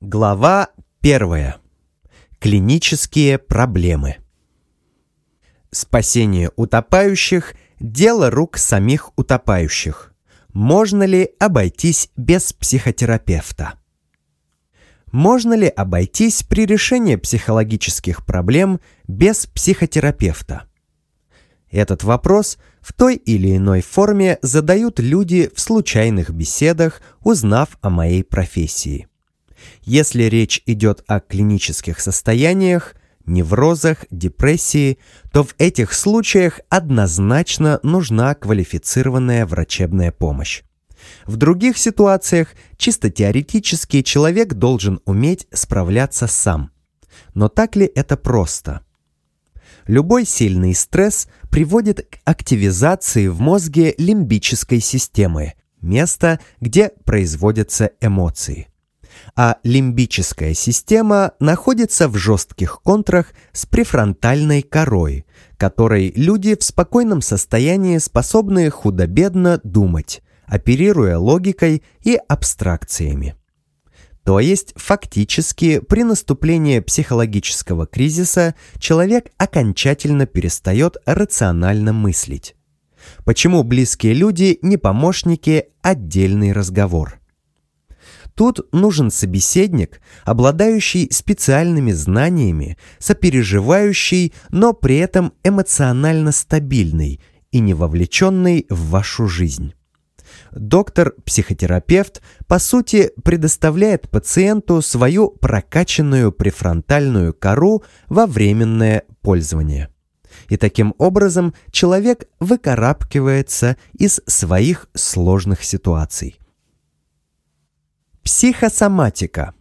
Глава 1. Клинические проблемы. Спасение утопающих – дело рук самих утопающих. Можно ли обойтись без психотерапевта? Можно ли обойтись при решении психологических проблем без психотерапевта? Этот вопрос в той или иной форме задают люди в случайных беседах, узнав о моей профессии если речь идет о клинических состояниях, неврозах, депрессии, то в этих случаях однозначно нужна квалифицированная врачебная помощь. В других ситуациях чисто теоретически человек должен уметь справляться сам. Но так ли это просто? Любой сильный стресс приводит к активизации в мозге лимбической системы, места, где производятся эмоции – а лимбическая система находится в жестких контрах с префронтальной корой, которой люди в спокойном состоянии способны худо-бедно думать, оперируя логикой и абстракциями. То есть фактически при наступлении психологического кризиса человек окончательно перестает рационально мыслить. Почему близкие люди не помощники – отдельный разговор. Тут нужен собеседник, обладающий специальными знаниями, сопереживающий, но при этом эмоционально стабильный и не вовлеченный в вашу жизнь. Доктор-психотерапевт, по сути, предоставляет пациенту свою прокачанную префронтальную кору во временное пользование. И таким образом человек выкарабкивается из своих сложных ситуаций – Психосоматика.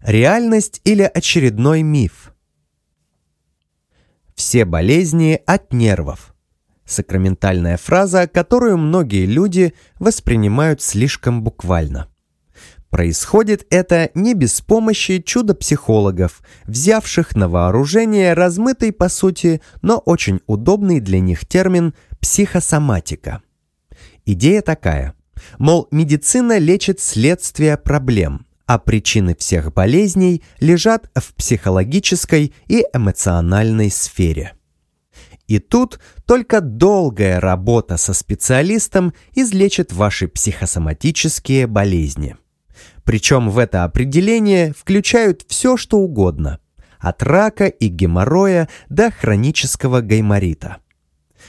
Реальность или очередной миф. Все болезни от нервов. Сакраментальная фраза, которую многие люди воспринимают слишком буквально. Происходит это не без помощи чудо-психологов, взявших на вооружение размытый по сути, но очень удобный для них термин «психосоматика». Идея такая – Мол, медицина лечит следствие проблем, а причины всех болезней лежат в психологической и эмоциональной сфере. И тут только долгая работа со специалистом излечит ваши психосоматические болезни. Причем в это определение включают все, что угодно – от рака и геморроя до хронического гайморита.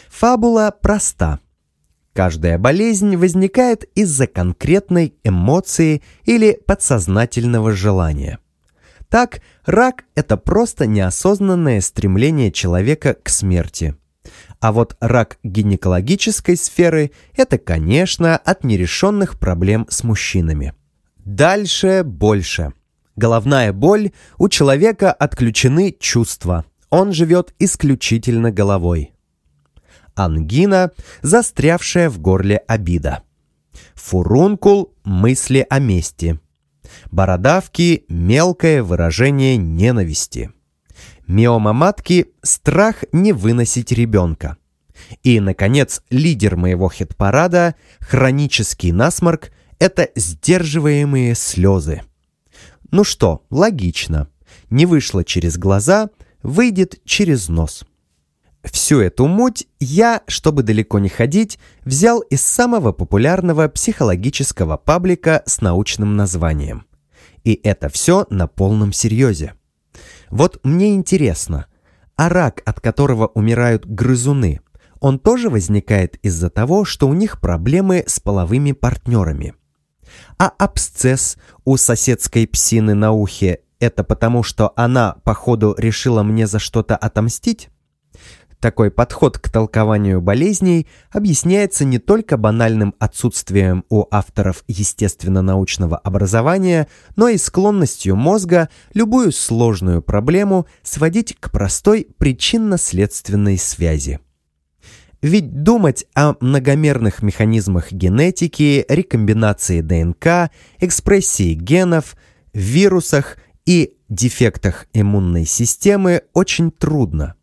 Фабула проста. Каждая болезнь возникает из-за конкретной эмоции или подсознательного желания. Так, рак – это просто неосознанное стремление человека к смерти. А вот рак гинекологической сферы – это, конечно, от нерешенных проблем с мужчинами. Дальше больше. Головная боль – у человека отключены чувства. Он живет исключительно головой ангина, застрявшая в горле обида. Фурункул – мысли о мести. Бородавки – мелкое выражение ненависти. Миома матки – страх не выносить ребенка. И, наконец, лидер моего хит-парада – хронический насморк – это сдерживаемые слезы. Ну что, логично. Не вышло через глаза, выйдет через нос. Всю эту муть я, чтобы далеко не ходить, взял из самого популярного психологического паблика с научным названием. И это все на полном серьезе. Вот мне интересно, а рак, от которого умирают грызуны, он тоже возникает из-за того, что у них проблемы с половыми партнерами. А абсцесс у соседской псины на ухе – это потому, что она, походу, решила мне за что-то отомстить? Такой подход к толкованию болезней объясняется не только банальным отсутствием у авторов естественно-научного образования, но и склонностью мозга любую сложную проблему сводить к простой причинно-следственной связи. Ведь думать о многомерных механизмах генетики, рекомбинации ДНК, экспрессии генов, вирусах и дефектах иммунной системы очень трудно.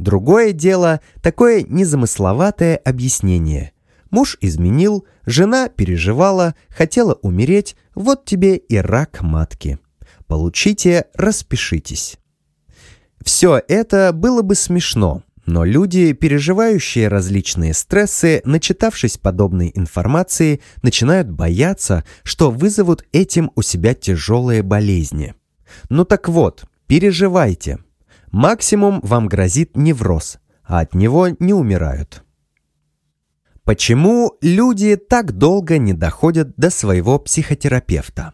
Другое дело, такое незамысловатое объяснение. Муж изменил, жена переживала, хотела умереть, вот тебе и рак матки. Получите, распишитесь. Все это было бы смешно, но люди, переживающие различные стрессы, начитавшись подобной информации, начинают бояться, что вызовут этим у себя тяжелые болезни. Ну так вот, переживайте – Максимум вам грозит невроз, а от него не умирают. Почему люди так долго не доходят до своего психотерапевта?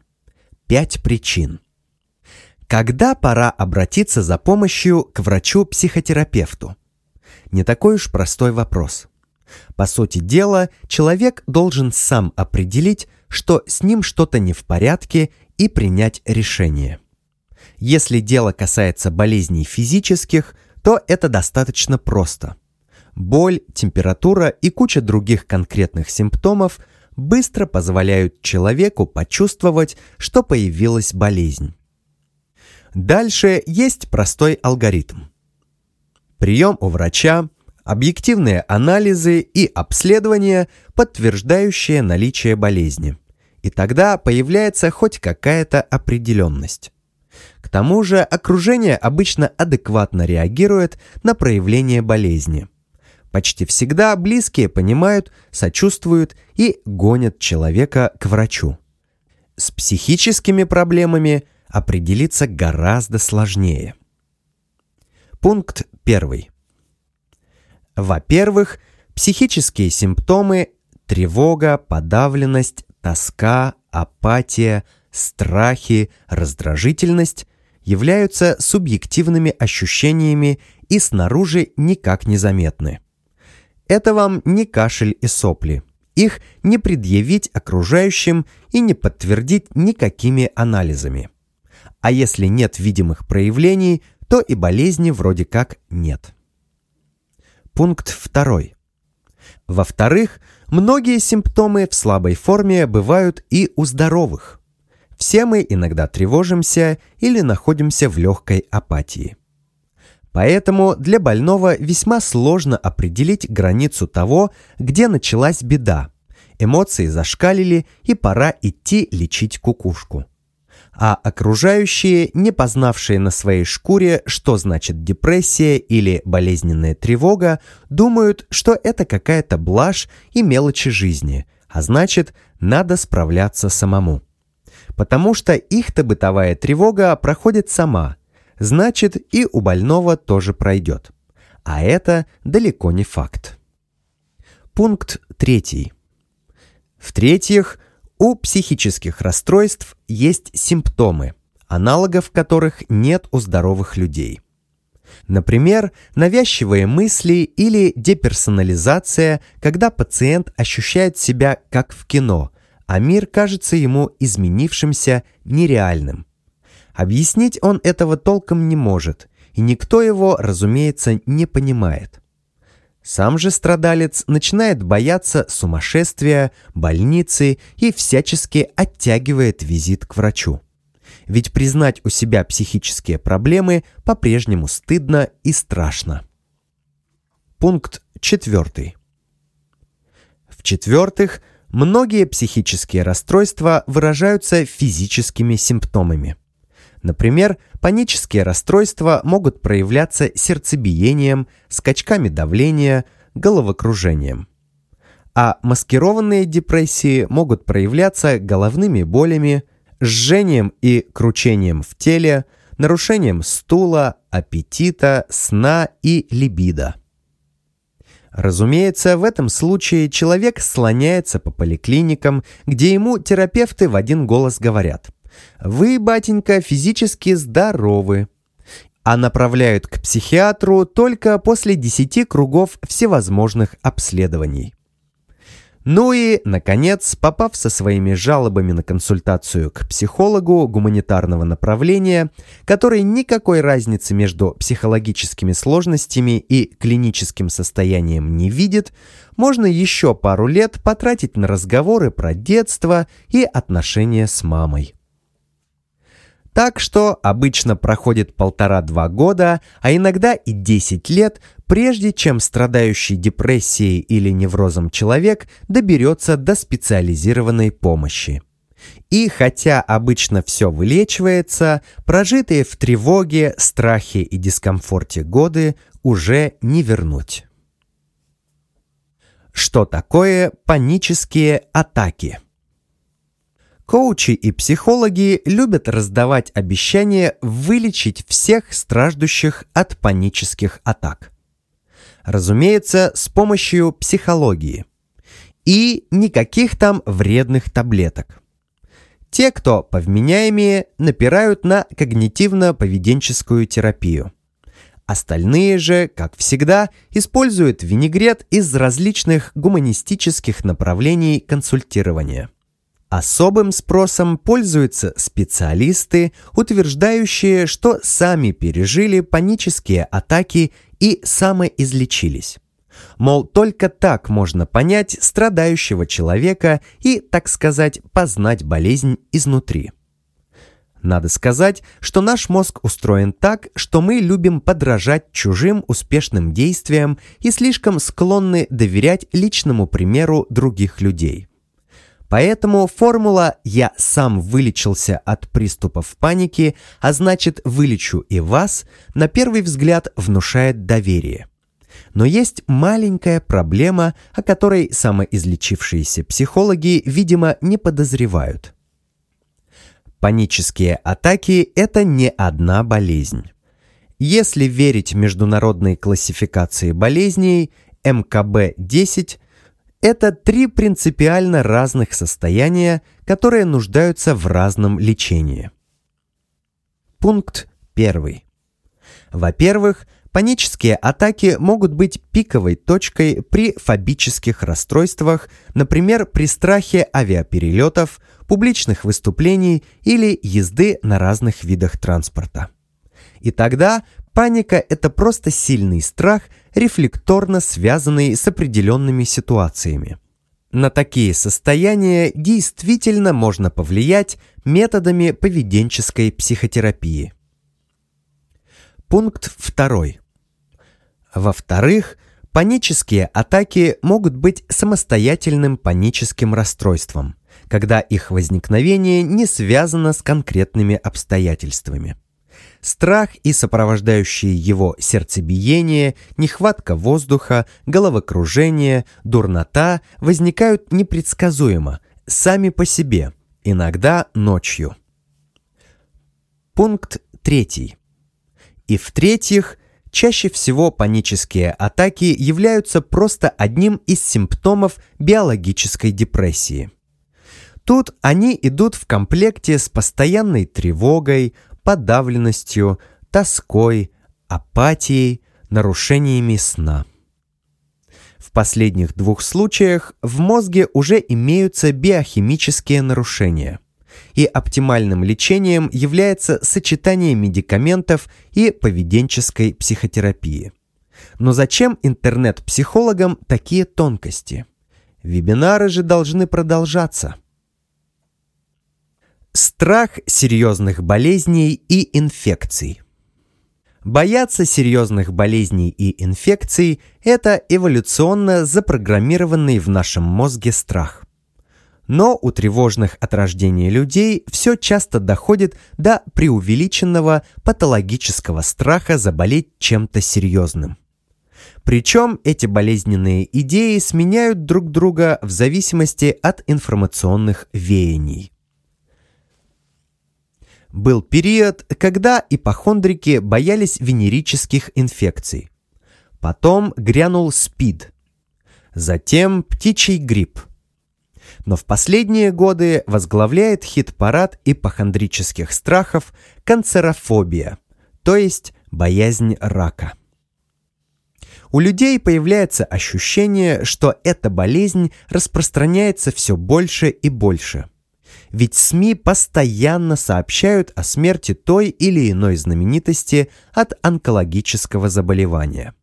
Пять причин. Когда пора обратиться за помощью к врачу-психотерапевту? Не такой уж простой вопрос. По сути дела, человек должен сам определить, что с ним что-то не в порядке и принять решение – если дело касается болезней физических, то это достаточно просто. Боль, температура и куча других конкретных симптомов быстро позволяют человеку почувствовать, что появилась болезнь. Дальше есть простой алгоритм. Прием у врача, объективные анализы и обследования, подтверждающие наличие болезни. И тогда появляется хоть какая-то определенность. К тому же окружение обычно адекватно реагирует на проявление болезни. Почти всегда близкие понимают, сочувствуют и гонят человека к врачу. С психическими проблемами определиться гораздо сложнее. Пункт 1. Во-первых, психические симптомы – тревога, подавленность, тоска, апатия, страхи, раздражительность являются субъективными ощущениями и снаружи никак не заметны. Это вам не кашель и сопли. Их не предъявить окружающим и не подтвердить никакими анализами. А если нет видимых проявлений, то и болезни вроде как нет. Пункт второй. Во-вторых, многие симптомы в слабой форме бывают и у здоровых – все мы иногда тревожимся или находимся в легкой апатии. Поэтому для больного весьма сложно определить границу того, где началась беда. Эмоции зашкалили, и пора идти лечить кукушку. А окружающие, не познавшие на своей шкуре, что значит депрессия или болезненная тревога, думают, что это какая-то блажь и мелочи жизни, а значит, надо справляться самому потому что их-то бытовая тревога проходит сама, значит и у больного тоже пройдет. А это далеко не факт. Пункт третий. В-третьих, у психических расстройств есть симптомы, аналогов которых нет у здоровых людей. Например, навязчивые мысли или деперсонализация, когда пациент ощущает себя как в кино – а мир кажется ему изменившимся, нереальным. Объяснить он этого толком не может, и никто его, разумеется, не понимает. Сам же страдалец начинает бояться сумасшествия, больницы и всячески оттягивает визит к врачу. Ведь признать у себя психические проблемы по-прежнему стыдно и страшно. Пункт четвертый. В-четвертых, Многие психические расстройства выражаются физическими симптомами. Например, панические расстройства могут проявляться сердцебиением, скачками давления, головокружением. А маскированные депрессии могут проявляться головными болями, жжением и кручением в теле, нарушением стула, аппетита, сна и либидо. Разумеется, в этом случае человек слоняется по поликлиникам, где ему терапевты в один голос говорят «Вы, батенька, физически здоровы», а направляют к психиатру только после 10 кругов всевозможных обследований. Ну и, наконец, попав со своими жалобами на консультацию к психологу гуманитарного направления, который никакой разницы между психологическими сложностями и клиническим состоянием не видит, можно еще пару лет потратить на разговоры про детство и отношения с мамой. Так что обычно проходит полтора-два года, а иногда и 10 лет, прежде чем страдающий депрессией или неврозом человек доберется до специализированной помощи. И хотя обычно все вылечивается, прожитые в тревоге, страхе и дискомфорте годы уже не вернуть. Что такое панические атаки? Коучи и психологи любят раздавать обещания вылечить всех страждущих от панических атак. Разумеется, с помощью психологии. И никаких там вредных таблеток. Те, кто повменяемее, напирают на когнитивно-поведенческую терапию. Остальные же, как всегда, используют винегрет из различных гуманистических направлений консультирования – Особым спросом пользуются специалисты, утверждающие, что сами пережили панические атаки и самоизлечились. Мол, только так можно понять страдающего человека и, так сказать, познать болезнь изнутри. Надо сказать, что наш мозг устроен так, что мы любим подражать чужим успешным действиям и слишком склонны доверять личному примеру других людей – Поэтому формула «я сам вылечился от приступов паники», а значит «вылечу и вас» на первый взгляд внушает доверие. Но есть маленькая проблема, о которой самоизлечившиеся психологи, видимо, не подозревают. Панические атаки – это не одна болезнь. Если верить международной классификации болезней, МКБ-10 это три принципиально разных состояния, которые нуждаются в разном лечении. Пункт 1. Во-первых, панические атаки могут быть пиковой точкой при фобических расстройствах, например, при страхе авиаперелетов, публичных выступлений или езды на разных видах транспорта. И тогда паника – это просто сильный страх – рефлекторно связанный с определенными ситуациями. На такие состояния действительно можно повлиять методами поведенческой психотерапии. Пункт 2. Во-вторых, панические атаки могут быть самостоятельным паническим расстройством, когда их возникновение не связано с конкретными обстоятельствами. Страх и сопровождающие его сердцебиение, нехватка воздуха, головокружение, дурнота возникают непредсказуемо, сами по себе, иногда ночью. Пункт третий. И в-третьих, чаще всего панические атаки являются просто одним из симптомов биологической депрессии. Тут они идут в комплекте с постоянной тревогой, подавленностью, тоской, апатией, нарушениями сна. В последних двух случаях в мозге уже имеются биохимические нарушения. И оптимальным лечением является сочетание медикаментов и поведенческой психотерапии. Но зачем интернет-психологам такие тонкости? Вебинары же должны продолжаться – Страх серьезных болезней и инфекций. Бояться серьезных болезней и инфекций – это эволюционно запрограммированный в нашем мозге страх. Но у тревожных от рождения людей все часто доходит до преувеличенного патологического страха заболеть чем-то серьезным. Причем эти болезненные идеи сменяют друг друга в зависимости от информационных веяний был период, когда ипохондрики боялись венерических инфекций. Потом грянул СПИД. Затем птичий грипп. Но в последние годы возглавляет хит-парад ипохондрических страхов канцерофобия, то есть боязнь рака. У людей появляется ощущение, что эта болезнь распространяется все больше и больше – ведь СМИ постоянно сообщают о смерти той или иной знаменитости от онкологического заболевания.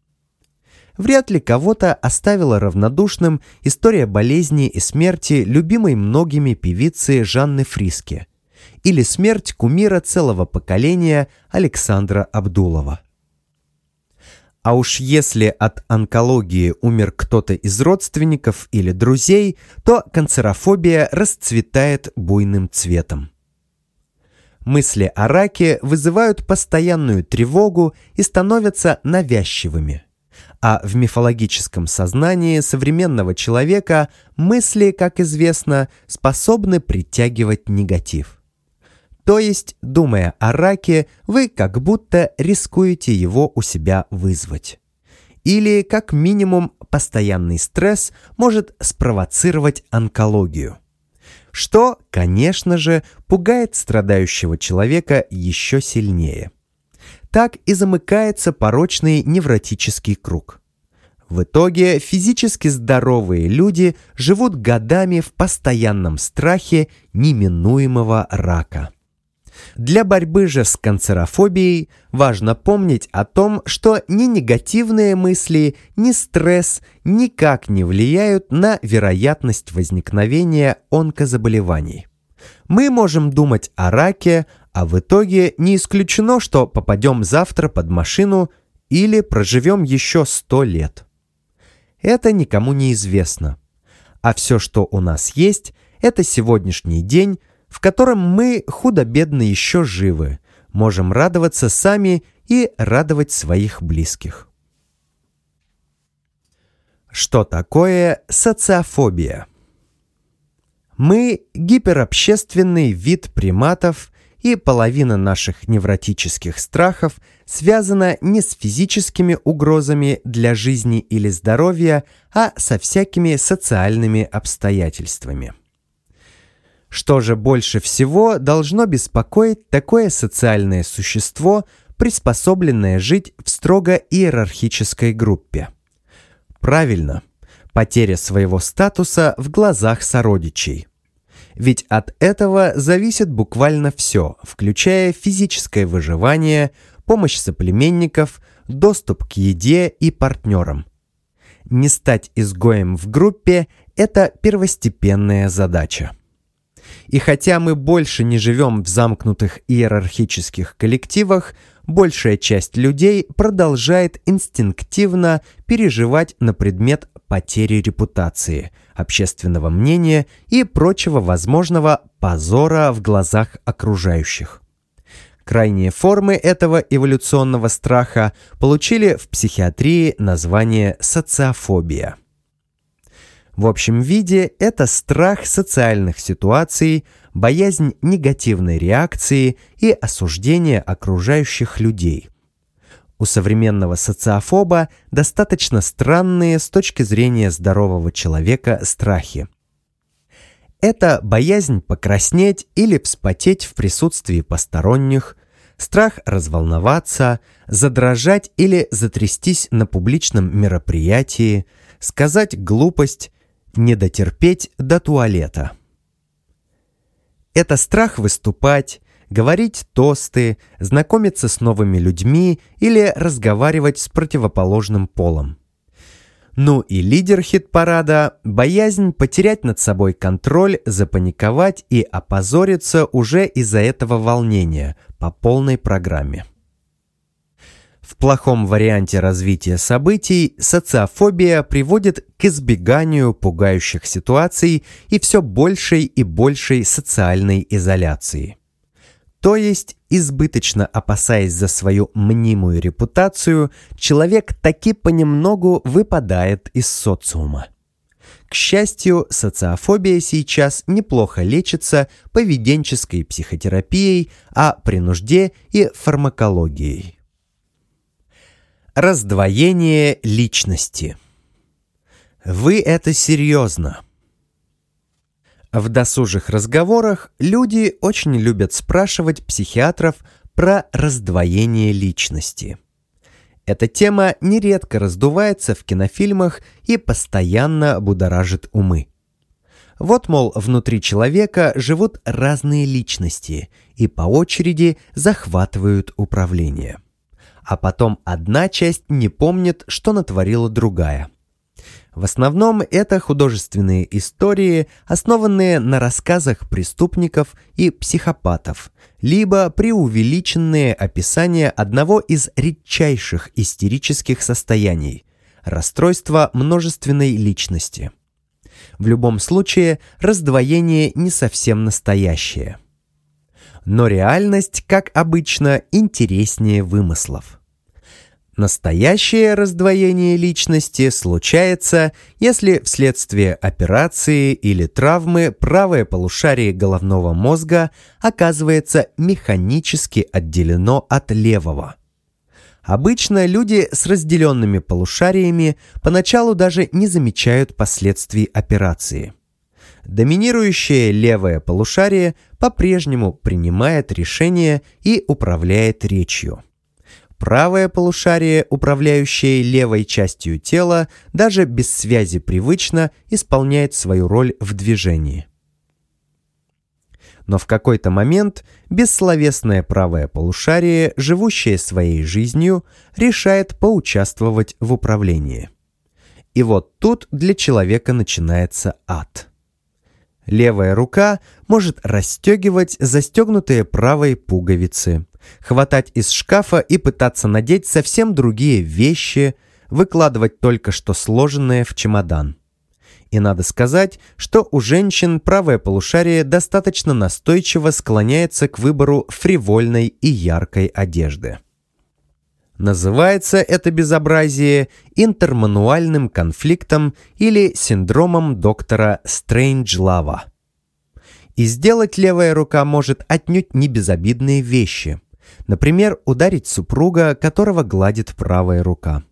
Вряд ли кого-то оставила равнодушным история болезни и смерти любимой многими певицы Жанны Фриски или смерть кумира целого поколения Александра Абдулова. А уж если от онкологии умер кто-то из родственников или друзей, то канцерофобия расцветает буйным цветом. Мысли о раке вызывают постоянную тревогу и становятся навязчивыми. А в мифологическом сознании современного человека мысли, как известно, способны притягивать негатив – то есть, думая о раке, вы как будто рискуете его у себя вызвать. Или, как минимум, постоянный стресс может спровоцировать онкологию. Что, конечно же, пугает страдающего человека еще сильнее. Так и замыкается порочный невротический круг – в итоге физически здоровые люди живут годами в постоянном страхе неминуемого рака. Для борьбы же с канцерофобией важно помнить о том, что ни негативные мысли, ни стресс никак не влияют на вероятность возникновения онкозаболеваний. Мы можем думать о раке, а в итоге не исключено, что попадем завтра под машину или проживем еще сто лет. Это никому не известно. А все, что у нас есть, это сегодняшний день, в котором мы, худо-бедно, еще живы, можем радоваться сами и радовать своих близких. Что такое социофобия? Мы – гиперобщественный вид приматов, и половина наших невротических страхов связана не с физическими угрозами для жизни или здоровья, а со всякими социальными обстоятельствами что же больше всего должно беспокоить такое социальное существо, приспособленное жить в строго иерархической группе. Правильно, потеря своего статуса в глазах сородичей. Ведь от этого зависит буквально все, включая физическое выживание, помощь соплеменников, доступ к еде и партнерам. Не стать изгоем в группе – это первостепенная задача. И хотя мы больше не живем в замкнутых иерархических коллективах, большая часть людей продолжает инстинктивно переживать на предмет потери репутации, общественного мнения и прочего возможного позора в глазах окружающих. Крайние формы этого эволюционного страха получили в психиатрии название социофобия – в общем виде это страх социальных ситуаций, боязнь негативной реакции и осуждение окружающих людей. У современного социофоба достаточно странные с точки зрения здорового человека страхи. Это боязнь покраснеть или вспотеть в присутствии посторонних, страх разволноваться, задрожать или затрястись на публичном мероприятии, сказать глупость, не дотерпеть до туалета. Это страх выступать, говорить тосты, знакомиться с новыми людьми или разговаривать с противоположным полом. Ну и лидер хит-парада – боязнь потерять над собой контроль, запаниковать и опозориться уже из-за этого волнения по полной программе. В плохом варианте развития событий социофобия приводит к избеганию пугающих ситуаций и все большей и большей социальной изоляции. То есть, избыточно опасаясь за свою мнимую репутацию, человек таки понемногу выпадает из социума. К счастью, социофобия сейчас неплохо лечится поведенческой психотерапией, а при нужде и фармакологией. Раздвоение личности. Вы это серьезно. В досужих разговорах люди очень любят спрашивать психиатров про раздвоение личности. Эта тема нередко раздувается в кинофильмах и постоянно будоражит умы. Вот, мол, внутри человека живут разные личности и по очереди захватывают управление а потом одна часть не помнит, что натворила другая. В основном это художественные истории, основанные на рассказах преступников и психопатов, либо преувеличенные описания одного из редчайших истерических состояний – расстройства множественной личности. В любом случае, раздвоение не совсем настоящее – но реальность, как обычно, интереснее вымыслов. Настоящее раздвоение личности случается, если вследствие операции или травмы правое полушарие головного мозга оказывается механически отделено от левого. Обычно люди с разделенными полушариями поначалу даже не замечают последствий операции – Доминирующее левое полушарие по-прежнему принимает решения и управляет речью. Правое полушарие, управляющее левой частью тела, даже без связи привычно исполняет свою роль в движении. Но в какой-то момент бессловесное правое полушарие, живущее своей жизнью, решает поучаствовать в управлении. И вот тут для человека начинается ад – Левая рука может расстегивать застегнутые правой пуговицы, хватать из шкафа и пытаться надеть совсем другие вещи, выкладывать только что сложенное в чемодан. И надо сказать, что у женщин правое полушарие достаточно настойчиво склоняется к выбору фривольной и яркой одежды. Называется это безобразие интермануальным конфликтом или синдромом доктора Стрэнджлава. И сделать левая рука может отнюдь не безобидные вещи. Например, ударить супруга, которого гладит правая рука.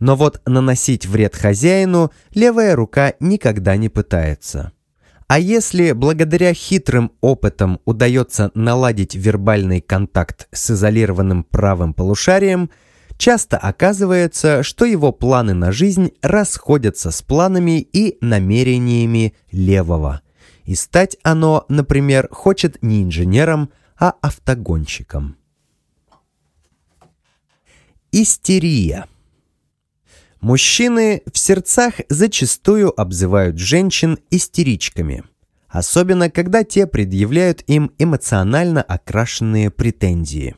Но вот наносить вред хозяину левая рука никогда не пытается. А если благодаря хитрым опытам удается наладить вербальный контакт с изолированным правым полушарием, часто оказывается, что его планы на жизнь расходятся с планами и намерениями левого. И стать оно, например, хочет не инженером, а автогонщиком. Истерия – Мужчины в сердцах зачастую обзывают женщин истеричками, особенно когда те предъявляют им эмоционально окрашенные претензии.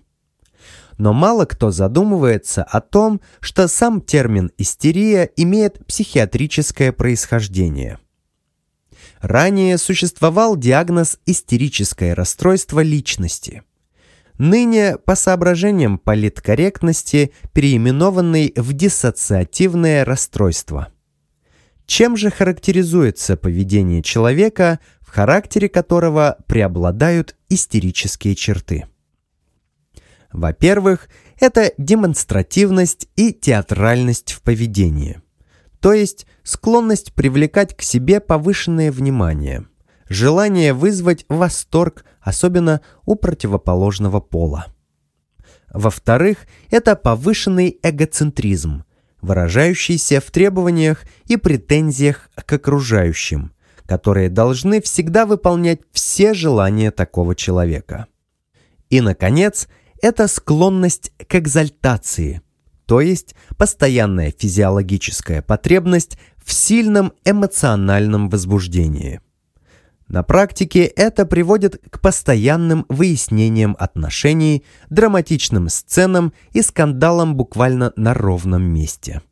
Но мало кто задумывается о том, что сам термин «истерия» имеет психиатрическое происхождение. Ранее существовал диагноз «истерическое расстройство личности», Ныне по соображениям политкорректности переименованный в диссоциативное расстройство. Чем же характеризуется поведение человека, в характере которого преобладают истерические черты? Во-первых, это демонстративность и театральность в поведении, то есть склонность привлекать к себе повышенное внимание, желание вызвать восторг особенно у противоположного пола. Во-вторых, это повышенный эгоцентризм, выражающийся в требованиях и претензиях к окружающим, которые должны всегда выполнять все желания такого человека. И, наконец, это склонность к экзальтации, то есть постоянная физиологическая потребность в сильном эмоциональном возбуждении. На практике это приводит к постоянным выяснениям отношений, драматичным сценам и скандалам буквально на ровном месте.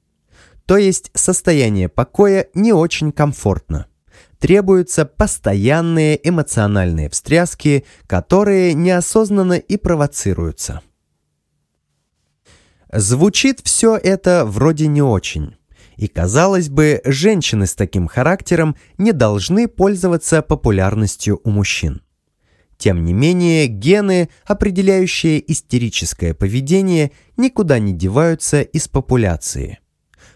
То есть состояние покоя не очень комфортно. Требуются постоянные эмоциональные встряски, которые неосознанно и провоцируются. Звучит все это вроде не очень. И, казалось бы, женщины с таким характером не должны пользоваться популярностью у мужчин. Тем не менее, гены, определяющие истерическое поведение, никуда не деваются из популяции.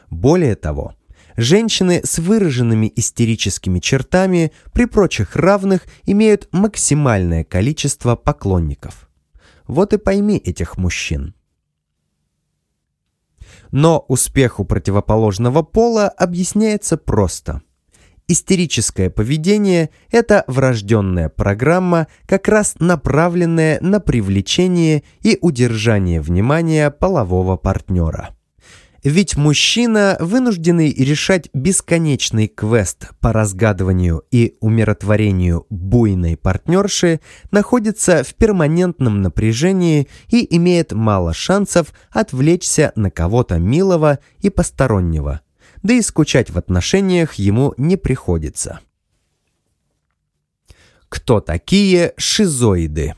Более того, женщины с выраженными истерическими чертами при прочих равных имеют максимальное количество поклонников. Вот и пойми этих мужчин. Но успеху противоположного пола объясняется просто. Истерическое поведение – это врожденная программа, как раз направленная на привлечение и удержание внимания полового партнера. Ведь мужчина вынужденный решать бесконечный квест по разгадыванию и умиротворению буйной партнерши находится в перманентном напряжении и имеет мало шансов отвлечься на кого-то милого и постороннего, да и скучать в отношениях ему не приходится. Кто такие шизоиды?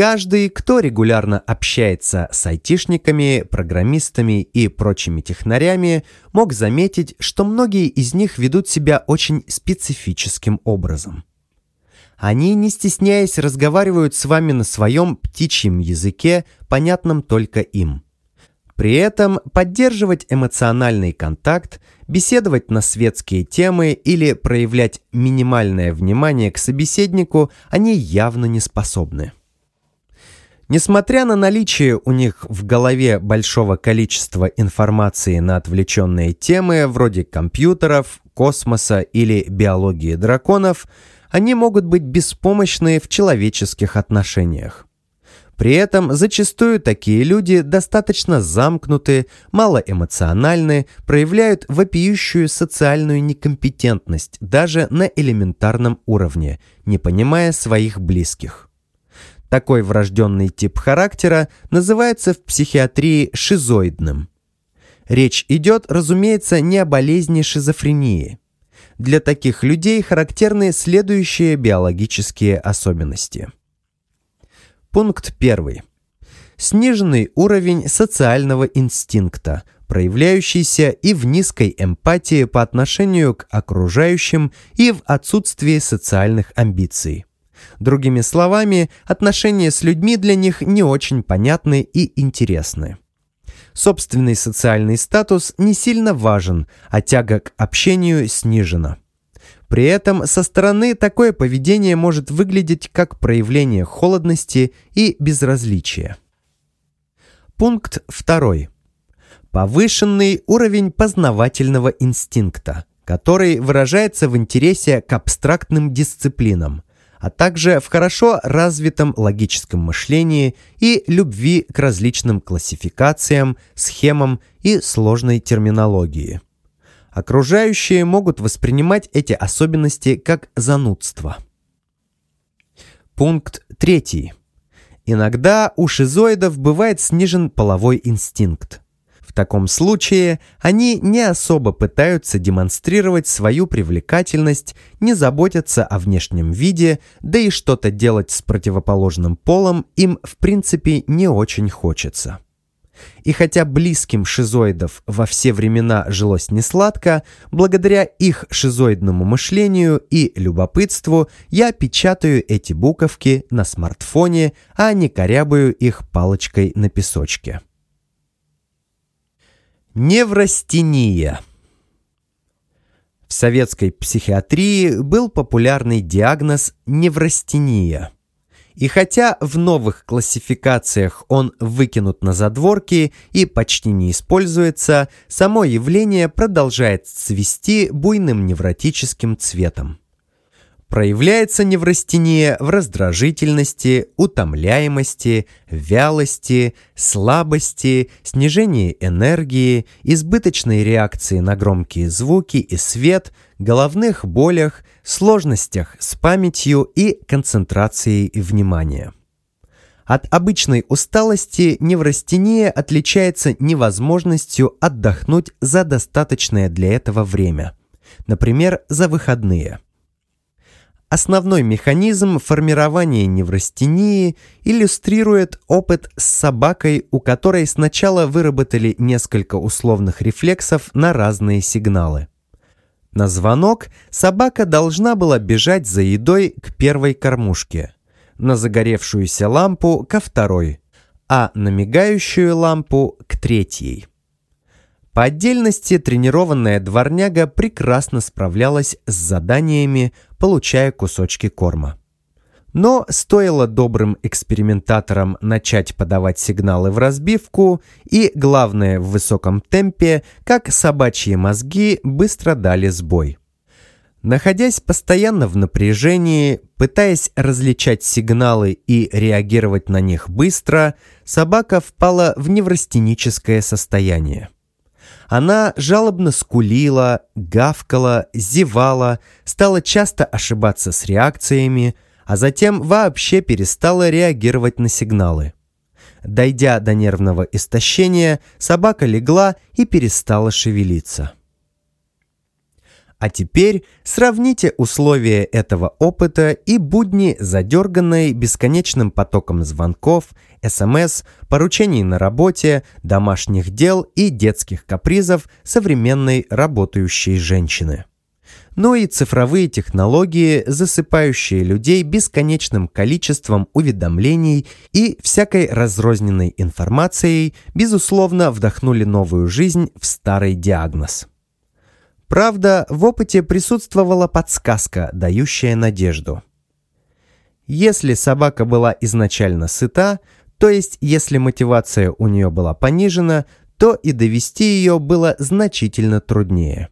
Каждый, кто регулярно общается с айтишниками, программистами и прочими технарями, мог заметить, что многие из них ведут себя очень специфическим образом. Они, не стесняясь, разговаривают с вами на своем птичьем языке, понятном только им. При этом поддерживать эмоциональный контакт, беседовать на светские темы или проявлять минимальное внимание к собеседнику они явно не способны. Несмотря на наличие у них в голове большого количества информации на отвлеченные темы вроде компьютеров, космоса или биологии драконов, они могут быть беспомощны в человеческих отношениях. При этом зачастую такие люди достаточно замкнуты, малоэмоциональны, проявляют вопиющую социальную некомпетентность даже на элементарном уровне, не понимая своих близких. Такой врожденный тип характера называется в психиатрии шизоидным. Речь идет, разумеется, не о болезни шизофрении. Для таких людей характерны следующие биологические особенности. Пункт 1. Сниженный уровень социального инстинкта, проявляющийся и в низкой эмпатии по отношению к окружающим, и в отсутствии социальных амбиций. Другими словами, отношения с людьми для них не очень понятны и интересны. Собственный социальный статус не сильно важен, а тяга к общению снижена. При этом со стороны такое поведение может выглядеть как проявление холодности и безразличия. Пункт 2. Повышенный уровень познавательного инстинкта, который выражается в интересе к абстрактным дисциплинам, а также в хорошо развитом логическом мышлении и любви к различным классификациям, схемам и сложной терминологии. Окружающие могут воспринимать эти особенности как занудство. Пункт третий. Иногда у шизоидов бывает снижен половой инстинкт таком случае они не особо пытаются демонстрировать свою привлекательность, не заботятся о внешнем виде, да и что-то делать с противоположным полом им в принципе не очень хочется. И хотя близким шизоидов во все времена жилось несладко, благодаря их шизоидному мышлению и любопытству я печатаю эти буковки на смартфоне, а не корябаю их палочкой на песочке. Неврастения. В советской психиатрии был популярный диагноз неврастения. И хотя в новых классификациях он выкинут на задворки и почти не используется, само явление продолжает цвести буйным невротическим цветом проявляется не в растении, в раздражительности, утомляемости, вялости, слабости, снижении энергии, избыточной реакции на громкие звуки и свет, головных болях, сложностях с памятью и концентрацией внимания. От обычной усталости неврастения отличается невозможностью отдохнуть за достаточное для этого время, например, за выходные – Основной механизм формирования неврастении иллюстрирует опыт с собакой, у которой сначала выработали несколько условных рефлексов на разные сигналы. На звонок собака должна была бежать за едой к первой кормушке, на загоревшуюся лампу ко второй, а на мигающую лампу к третьей. По отдельности тренированная дворняга прекрасно справлялась с заданиями, получая кусочки корма. Но стоило добрым экспериментаторам начать подавать сигналы в разбивку, и, главное, в высоком темпе, как собачьи мозги быстро дали сбой. Находясь постоянно в напряжении, пытаясь различать сигналы и реагировать на них быстро, собака впала в неврастеническое состояние. Она жалобно скулила, гавкала, зевала, стала часто ошибаться с реакциями, а затем вообще перестала реагировать на сигналы. Дойдя до нервного истощения, собака легла и перестала шевелиться. А теперь сравните условия этого опыта и будни, задерганные бесконечным потоком звонков, СМС, поручений на работе, домашних дел и детских капризов современной работающей женщины. Но и цифровые технологии, засыпающие людей бесконечным количеством уведомлений и всякой разрозненной информацией, безусловно, вдохнули новую жизнь в старый диагноз – Правда, в опыте присутствовала подсказка, дающая надежду. Если собака была изначально сыта, то есть если мотивация у нее была понижена, то и довести ее было значительно труднее.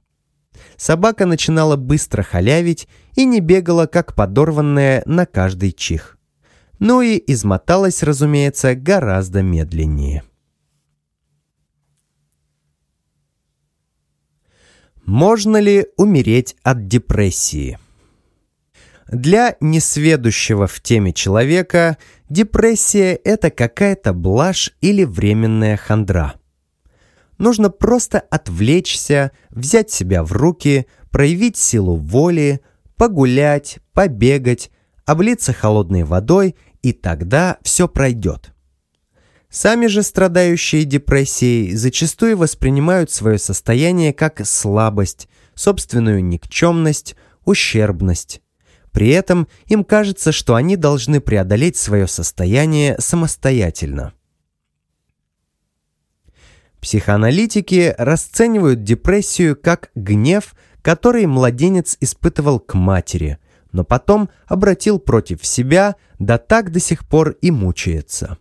Собака начинала быстро халявить и не бегала, как подорванная, на каждый чих. Ну и измоталась, разумеется, гораздо медленнее. Можно ли умереть от депрессии? Для несведущего в теме человека депрессия – это какая-то блажь или временная хандра. Нужно просто отвлечься, взять себя в руки, проявить силу воли, погулять, побегать, облиться холодной водой, и тогда все пройдет – Сами же страдающие депрессией зачастую воспринимают свое состояние как слабость, собственную никчемность, ущербность. При этом им кажется, что они должны преодолеть свое состояние самостоятельно. Психоаналитики расценивают депрессию как гнев, который младенец испытывал к матери, но потом обратил против себя, да так до сих пор и мучается.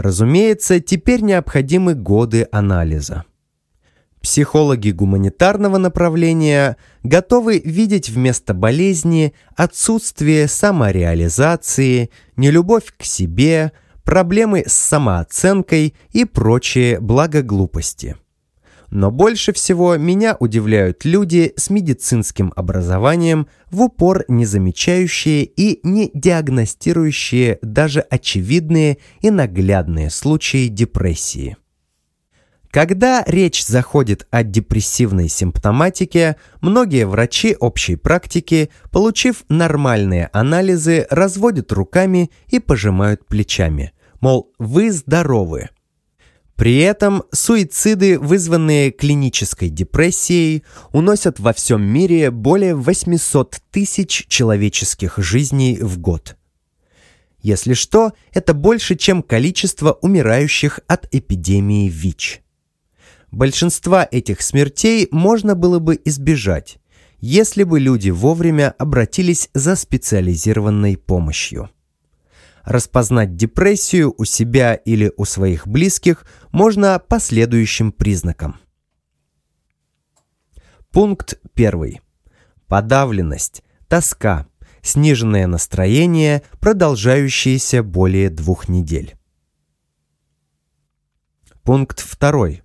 Разумеется, теперь необходимы годы анализа. Психологи гуманитарного направления готовы видеть вместо болезни отсутствие самореализации, нелюбовь к себе, проблемы с самооценкой и прочие благоглупости. Но больше всего меня удивляют люди с медицинским образованием, в упор не замечающие и не диагностирующие даже очевидные и наглядные случаи депрессии. Когда речь заходит о депрессивной симптоматике, многие врачи общей практики, получив нормальные анализы, разводят руками и пожимают плечами. Мол, вы здоровы, при этом суициды, вызванные клинической депрессией, уносят во всем мире более 800 тысяч человеческих жизней в год. Если что, это больше, чем количество умирающих от эпидемии ВИЧ. Большинства этих смертей можно было бы избежать, если бы люди вовремя обратились за специализированной помощью. Распознать депрессию у себя или у своих близких можно по следующим признакам. Пункт 1. Подавленность, тоска, сниженное настроение, продолжающееся более двух недель. Пункт 2.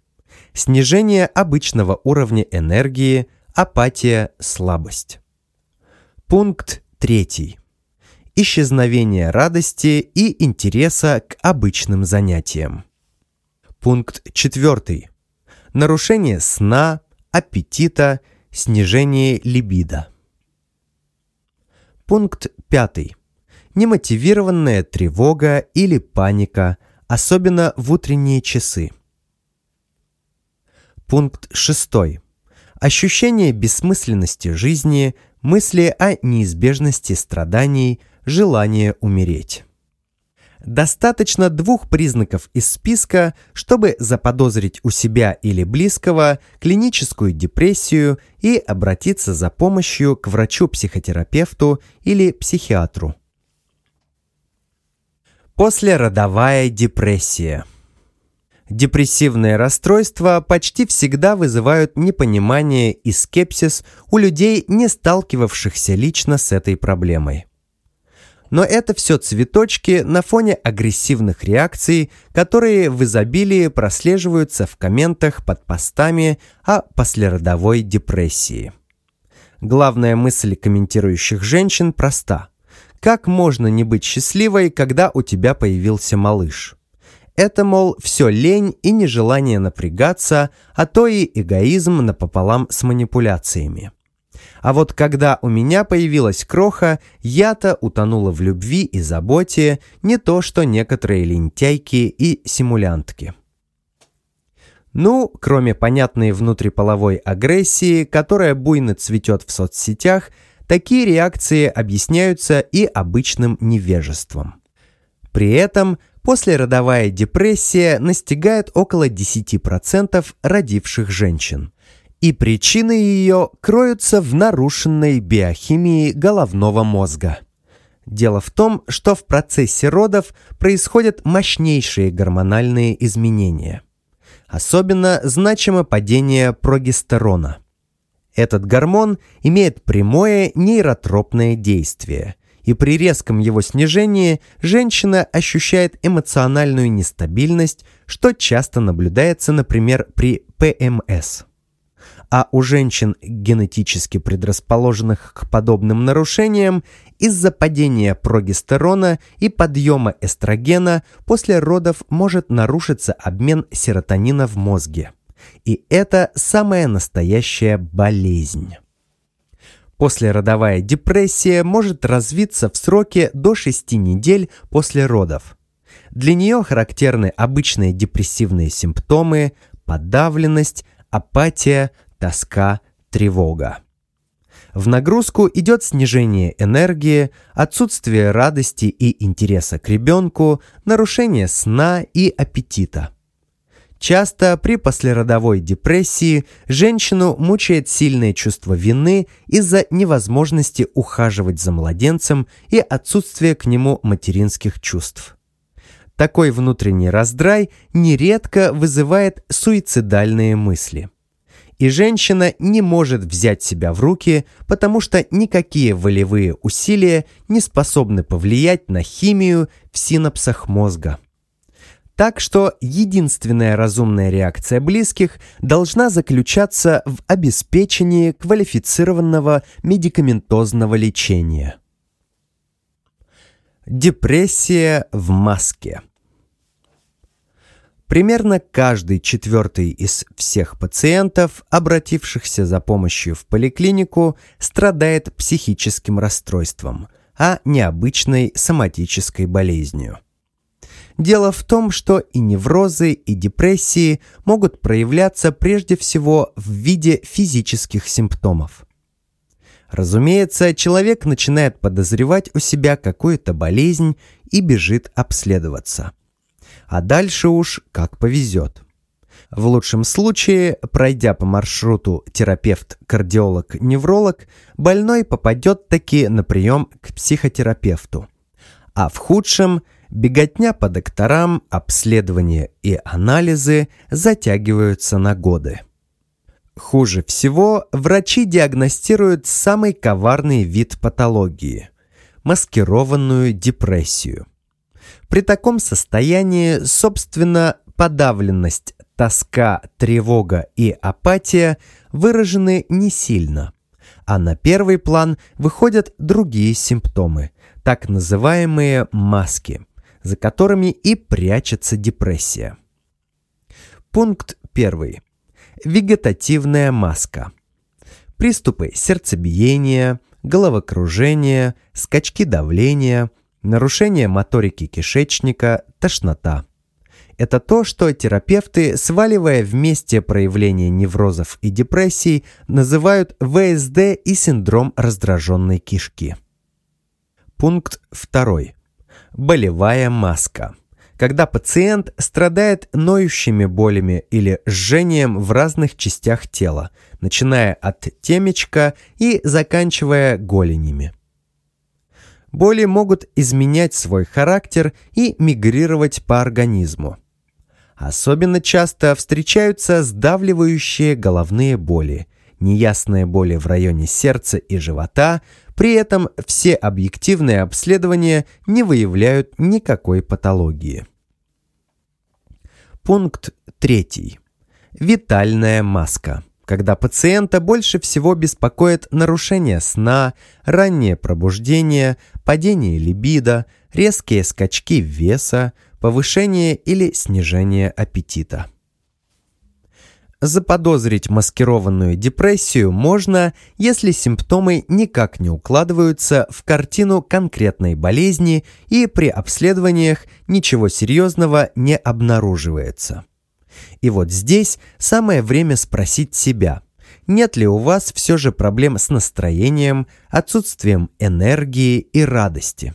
Снижение обычного уровня энергии, апатия, слабость. Пункт 3 исчезновение радости и интереса к обычным занятиям. Пункт 4. Нарушение сна, аппетита, снижение либидо. Пункт 5. Немотивированная тревога или паника, особенно в утренние часы. Пункт 6. Ощущение бессмысленности жизни, мысли о неизбежности страданий – желание умереть. Достаточно двух признаков из списка, чтобы заподозрить у себя или близкого клиническую депрессию и обратиться за помощью к врачу-психотерапевту или психиатру. Послеродовая депрессия. Депрессивные расстройства почти всегда вызывают непонимание и скепсис у людей, не сталкивавшихся лично с этой проблемой. Но это все цветочки на фоне агрессивных реакций, которые в изобилии прослеживаются в комментах под постами о послеродовой депрессии. Главная мысль комментирующих женщин проста. Как можно не быть счастливой, когда у тебя появился малыш? Это, мол, все лень и нежелание напрягаться, а то и эгоизм напополам с манипуляциями. А вот когда у меня появилась кроха, я-то утонула в любви и заботе, не то что некоторые лентяйки и симулянтки. Ну, кроме понятной внутриполовой агрессии, которая буйно цветет в соцсетях, такие реакции объясняются и обычным невежеством. При этом послеродовая депрессия настигает около 10% родивших женщин и причины ее кроются в нарушенной биохимии головного мозга. Дело в том, что в процессе родов происходят мощнейшие гормональные изменения. Особенно значимо падение прогестерона. Этот гормон имеет прямое нейротропное действие, и при резком его снижении женщина ощущает эмоциональную нестабильность, что часто наблюдается, например, при ПМС – а у женщин, генетически предрасположенных к подобным нарушениям, из-за падения прогестерона и подъема эстрогена после родов может нарушиться обмен серотонина в мозге. И это самая настоящая болезнь. Послеродовая депрессия может развиться в сроке до 6 недель после родов. Для нее характерны обычные депрессивные симптомы, подавленность, апатия, тоска, тревога. В нагрузку идет снижение энергии, отсутствие радости и интереса к ребенку, нарушение сна и аппетита. Часто при послеродовой депрессии женщину мучает сильное чувство вины из-за невозможности ухаживать за младенцем и отсутствия к нему материнских чувств. Такой внутренний раздрай нередко вызывает суицидальные мысли – и женщина не может взять себя в руки, потому что никакие волевые усилия не способны повлиять на химию в синапсах мозга. Так что единственная разумная реакция близких должна заключаться в обеспечении квалифицированного медикаментозного лечения. Депрессия в маске – Примерно каждый четвертый из всех пациентов, обратившихся за помощью в поликлинику, страдает психическим расстройством, а необычной соматической болезнью. Дело в том, что и неврозы, и депрессии могут проявляться прежде всего в виде физических симптомов. Разумеется, человек начинает подозревать у себя какую-то болезнь и бежит обследоваться – а дальше уж как повезет. В лучшем случае, пройдя по маршруту терапевт-кардиолог-невролог, больной попадет таки на прием к психотерапевту. А в худшем – беготня по докторам, обследования и анализы затягиваются на годы. Хуже всего врачи диагностируют самый коварный вид патологии – маскированную депрессию – при таком состоянии, собственно, подавленность, тоска, тревога и апатия выражены не сильно. А на первый план выходят другие симптомы, так называемые маски, за которыми и прячется депрессия. Пункт 1. Вегетативная маска. Приступы сердцебиения, головокружения, скачки давления – Нарушение моторики кишечника, тошнота. Это то, что терапевты, сваливая вместе проявления неврозов и депрессий, называют ВСД и синдром раздраженной кишки. Пункт 2. Болевая маска. Когда пациент страдает ноющими болями или жжением в разных частях тела, начиная от темечка и заканчивая голенями боли могут изменять свой характер и мигрировать по организму. Особенно часто встречаются сдавливающие головные боли, неясные боли в районе сердца и живота, при этом все объективные обследования не выявляют никакой патологии. Пункт 3. Витальная маска – когда пациента больше всего беспокоит нарушение сна, раннее пробуждение, падение либидо, резкие скачки веса, повышение или снижение аппетита. Заподозрить маскированную депрессию можно, если симптомы никак не укладываются в картину конкретной болезни и при обследованиях ничего серьезного не обнаруживается. И вот здесь самое время спросить себя, нет ли у вас все же проблем с настроением, отсутствием энергии и радости.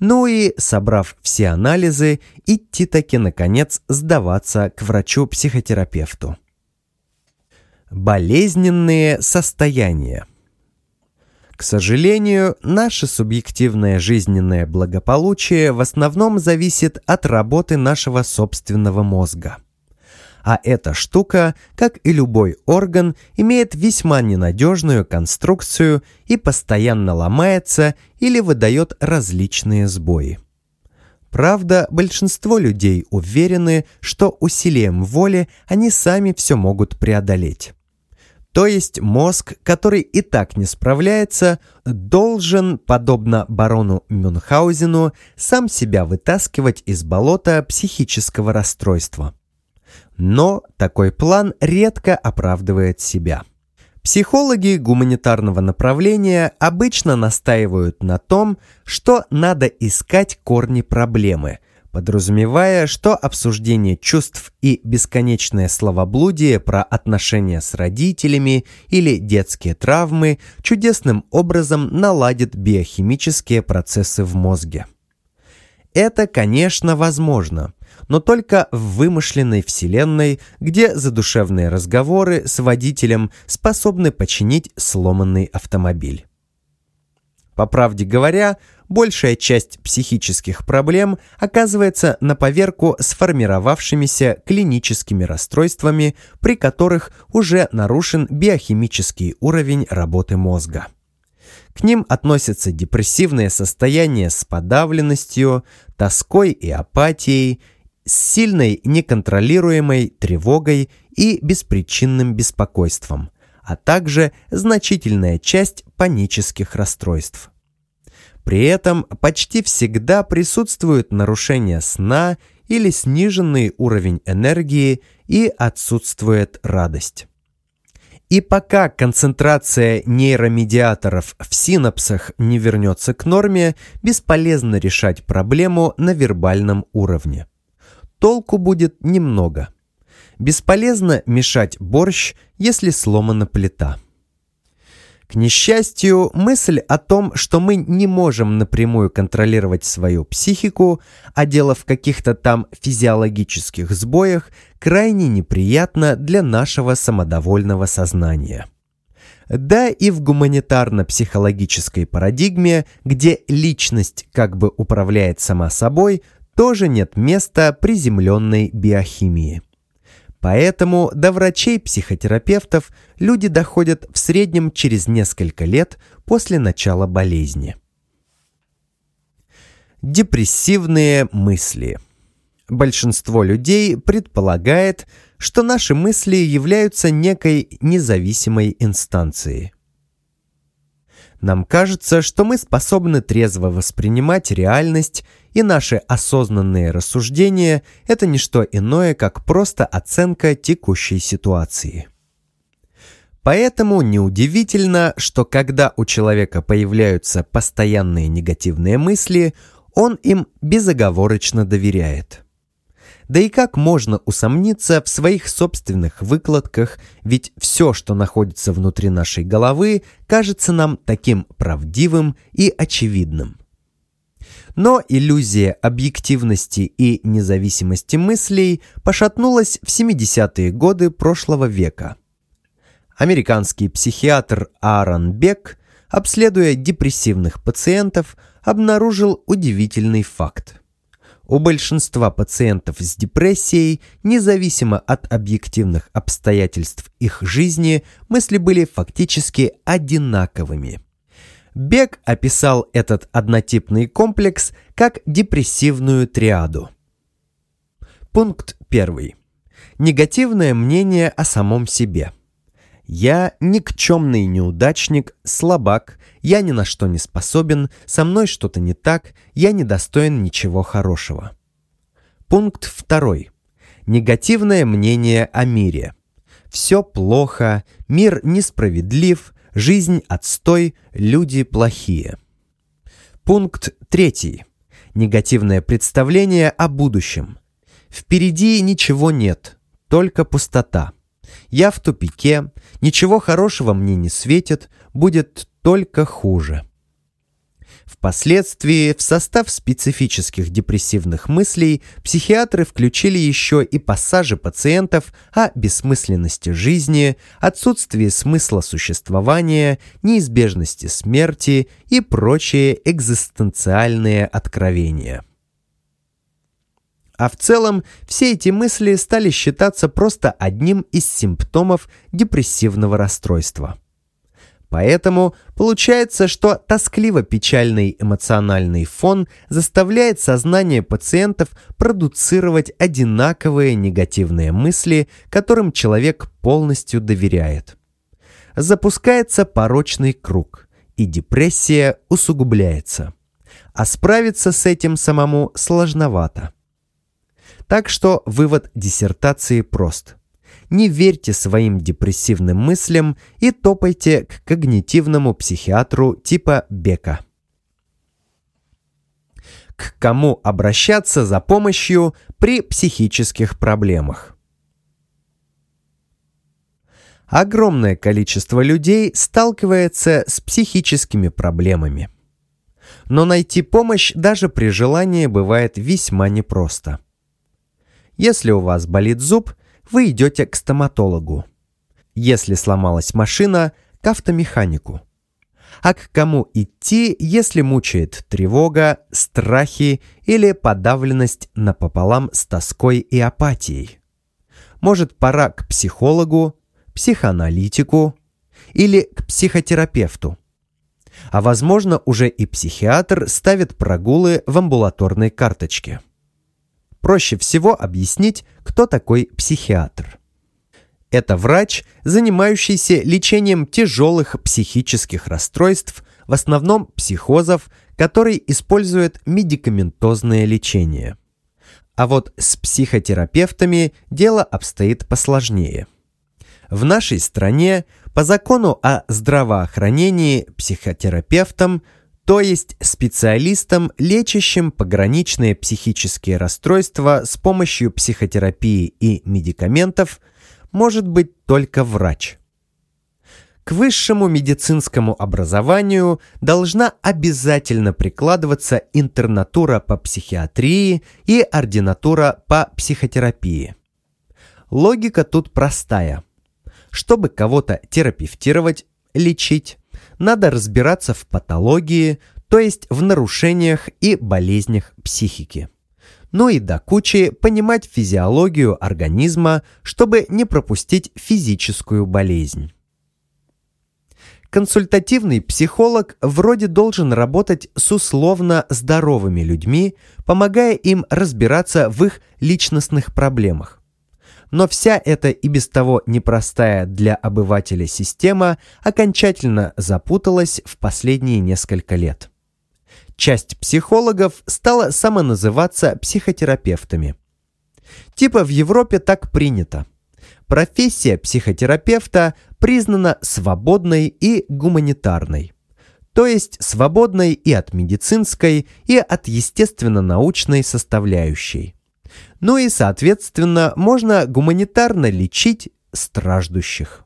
Ну и, собрав все анализы, идти таки, наконец, сдаваться к врачу-психотерапевту. Болезненные состояния – к сожалению, наше субъективное жизненное благополучие в основном зависит от работы нашего собственного мозга а эта штука, как и любой орган, имеет весьма ненадежную конструкцию и постоянно ломается или выдает различные сбои. Правда, большинство людей уверены, что усилием воли они сами все могут преодолеть. То есть мозг, который и так не справляется, должен, подобно барону Мюнхгаузену, сам себя вытаскивать из болота психического расстройства. Но такой план редко оправдывает себя. Психологи гуманитарного направления обычно настаивают на том, что надо искать корни проблемы, подразумевая, что обсуждение чувств и бесконечное словоблудие про отношения с родителями или детские травмы чудесным образом наладит биохимические процессы в мозге. Это, конечно, возможно – но только в вымышленной вселенной, где задушевные разговоры с водителем способны починить сломанный автомобиль. По правде говоря, большая часть психических проблем оказывается на поверку сформировавшимися клиническими расстройствами, при которых уже нарушен биохимический уровень работы мозга. К ним относятся депрессивное состояние с подавленностью, тоской и апатией, с сильной неконтролируемой тревогой и беспричинным беспокойством, а также значительная часть панических расстройств. При этом почти всегда присутствуют нарушение сна или сниженный уровень энергии и отсутствует радость. И пока концентрация нейромедиаторов в синапсах не вернется к норме, бесполезно решать проблему на вербальном уровне толку будет немного. Бесполезно мешать борщ, если сломана плита. К несчастью, мысль о том, что мы не можем напрямую контролировать свою психику, а дело в каких-то там физиологических сбоях, крайне неприятна для нашего самодовольного сознания. Да и в гуманитарно-психологической парадигме, где личность как бы управляет сама собой – тоже нет места приземленной биохимии. Поэтому до врачей психотерапевтов люди доходят в среднем через несколько лет после начала болезни. Депрессивные мысли. Большинство людей предполагает, что наши мысли являются некой независимой инстанцией. Нам кажется, что мы способны трезво воспринимать реальность, и наши осознанные рассуждения – это не что иное, как просто оценка текущей ситуации. Поэтому неудивительно, что когда у человека появляются постоянные негативные мысли, он им безоговорочно доверяет – да и как можно усомниться в своих собственных выкладках, ведь все, что находится внутри нашей головы, кажется нам таким правдивым и очевидным. Но иллюзия объективности и независимости мыслей пошатнулась в 70-е годы прошлого века. Американский психиатр Аарон Бек, обследуя депрессивных пациентов, обнаружил удивительный факт – у большинства пациентов с депрессией, независимо от объективных обстоятельств их жизни, мысли были фактически одинаковыми. Бек описал этот однотипный комплекс как депрессивную триаду. Пункт 1. Негативное мнение о самом себе – я никчемный неудачник, слабак, я ни на что не способен, со мной что-то не так, я недостоин ничего хорошего. Пункт второй. Негативное мнение о мире. Все плохо, мир несправедлив, жизнь отстой, люди плохие. Пункт третий. Негативное представление о будущем. Впереди ничего нет, только пустота. Я в тупике, ничего хорошего мне не светит, будет только хуже. Впоследствии в состав специфических депрессивных мыслей психиатры включили еще и пассажи пациентов о бессмысленности жизни, отсутствии смысла существования, неизбежности смерти и прочие экзистенциальные откровения. А в целом все эти мысли стали считаться просто одним из симптомов депрессивного расстройства. Поэтому получается, что тоскливо-печальный эмоциональный фон заставляет сознание пациентов продуцировать одинаковые негативные мысли, которым человек полностью доверяет. Запускается порочный круг, и депрессия усугубляется. А справиться с этим самому сложновато. Так что вывод диссертации прост. Не верьте своим депрессивным мыслям и топайте к когнитивному психиатру типа Бека. К кому обращаться за помощью при психических проблемах? огромное количество людей сталкивается с психическими проблемами. Но найти помощь даже при желании бывает весьма непросто. Если у вас болит зуб, вы идете к стоматологу. Если сломалась машина, к автомеханику. А к кому идти, если мучает тревога, страхи или подавленность напополам с тоской и апатией? Может, пора к психологу, психоаналитику или к психотерапевту? А возможно, уже и психиатр ставит прогулы в амбулаторной карточке проще всего объяснить, кто такой психиатр. Это врач, занимающийся лечением тяжелых психических расстройств, в основном психозов, который использует медикаментозное лечение. А вот с психотерапевтами дело обстоит посложнее. В нашей стране по закону о здравоохранении психотерапевтам – то есть специалистом, лечащим пограничные психические расстройства с помощью психотерапии и медикаментов, может быть только врач. К высшему медицинскому образованию должна обязательно прикладываться интернатура по психиатрии и ординатура по психотерапии. Логика тут простая. Чтобы кого-то терапевтировать, лечить, надо разбираться в патологии, то есть в нарушениях и болезнях психики. Ну и до кучи понимать физиологию организма, чтобы не пропустить физическую болезнь. Консультативный психолог вроде должен работать с условно здоровыми людьми, помогая им разбираться в их личностных проблемах. Но вся эта и без того непростая для обывателя система окончательно запуталась в последние несколько лет. Часть психологов стала самоназываться психотерапевтами. Типа в Европе так принято. Профессия психотерапевта признана свободной и гуманитарной то есть свободной и от медицинской, и от естественно-научной составляющей ну и, соответственно, можно гуманитарно лечить страждущих.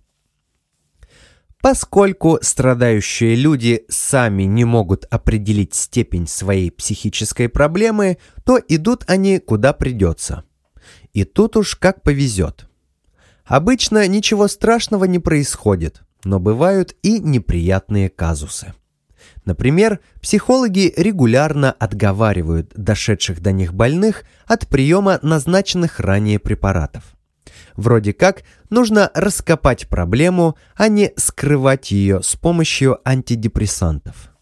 Поскольку страдающие люди сами не могут определить степень своей психической проблемы, то идут они куда придется. И тут уж как повезет. Обычно ничего страшного не происходит, но бывают и неприятные казусы. Например, психологи регулярно отговаривают дошедших до них больных от приема назначенных ранее препаратов. Вроде как нужно раскопать проблему, а не скрывать ее с помощью антидепрессантов.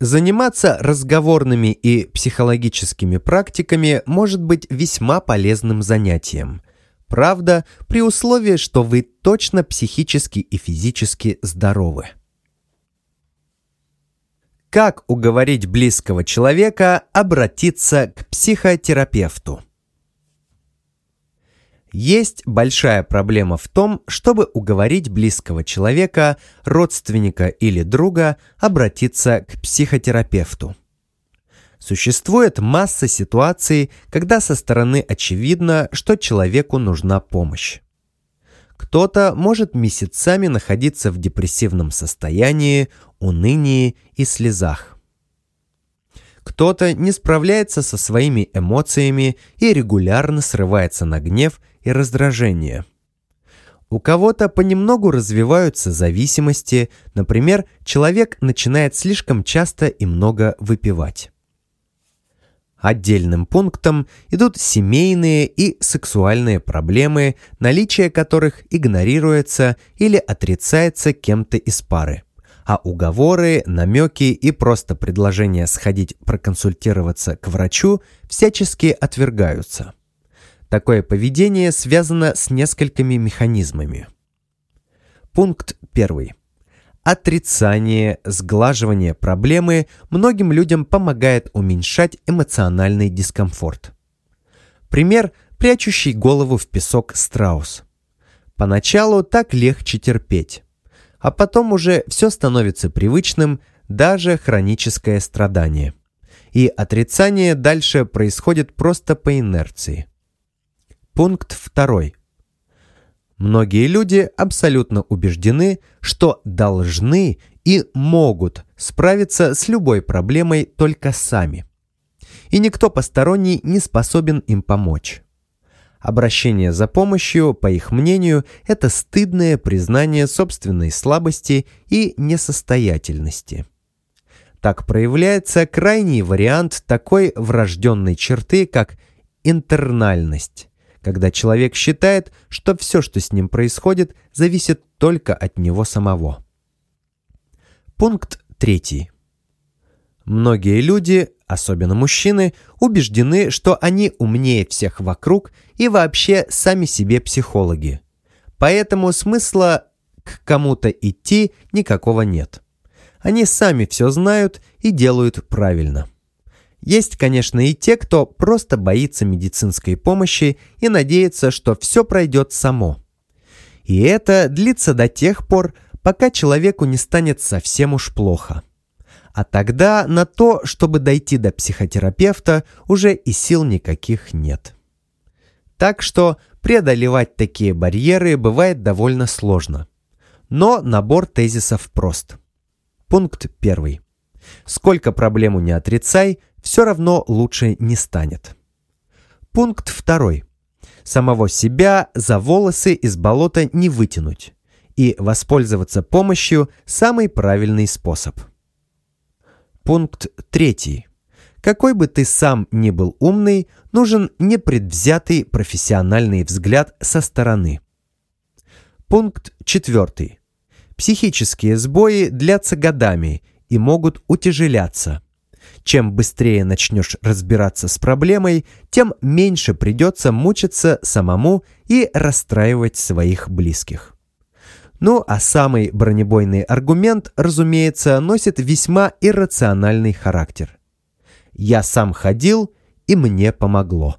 Заниматься разговорными и психологическими практиками может быть весьма полезным занятием. Правда, при условии, что вы точно психически и физически здоровы как уговорить близкого человека обратиться к психотерапевту. Есть большая проблема в том, чтобы уговорить близкого человека, родственника или друга обратиться к психотерапевту. Существует масса ситуаций, когда со стороны очевидно, что человеку нужна помощь. Кто-то может месяцами находиться в депрессивном состоянии, унынии и слезах. Кто-то не справляется со своими эмоциями и регулярно срывается на гнев и раздражение. У кого-то понемногу развиваются зависимости, например, человек начинает слишком часто и много выпивать. Отдельным пунктом идут семейные и сексуальные проблемы, наличие которых игнорируется или отрицается кем-то из пары. А уговоры, намеки и просто предложения сходить проконсультироваться к врачу всячески отвергаются. Такое поведение связано с несколькими механизмами. Пункт первый отрицание, сглаживание проблемы многим людям помогает уменьшать эмоциональный дискомфорт. Пример – прячущий голову в песок страус. Поначалу так легче терпеть, а потом уже все становится привычным, даже хроническое страдание. И отрицание дальше происходит просто по инерции. Пункт второй. Многие люди абсолютно убеждены, что должны и могут справиться с любой проблемой только сами. И никто посторонний не способен им помочь. Обращение за помощью, по их мнению, это стыдное признание собственной слабости и несостоятельности. Так проявляется крайний вариант такой врожденной черты, как интернальность когда человек считает, что все, что с ним происходит, зависит только от него самого. Пункт третий. Многие люди, особенно мужчины, убеждены, что они умнее всех вокруг и вообще сами себе психологи. Поэтому смысла к кому-то идти никакого нет. Они сами все знают и делают правильно. Есть, конечно, и те, кто просто боится медицинской помощи и надеется, что все пройдет само. И это длится до тех пор, пока человеку не станет совсем уж плохо. А тогда на то, чтобы дойти до психотерапевта, уже и сил никаких нет. Так что преодолевать такие барьеры бывает довольно сложно. Но набор тезисов прост. Пункт первый: Сколько проблему не отрицай, все равно лучше не станет. Пункт второй. Самого себя за волосы из болота не вытянуть и воспользоваться помощью – самый правильный способ. Пункт третий. Какой бы ты сам ни был умный, нужен непредвзятый профессиональный взгляд со стороны. Пункт четвертый. Психические сбои длятся годами и могут утяжеляться – чем быстрее начнешь разбираться с проблемой, тем меньше придется мучиться самому и расстраивать своих близких. Ну а самый бронебойный аргумент, разумеется, носит весьма иррациональный характер. «Я сам ходил, и мне помогло».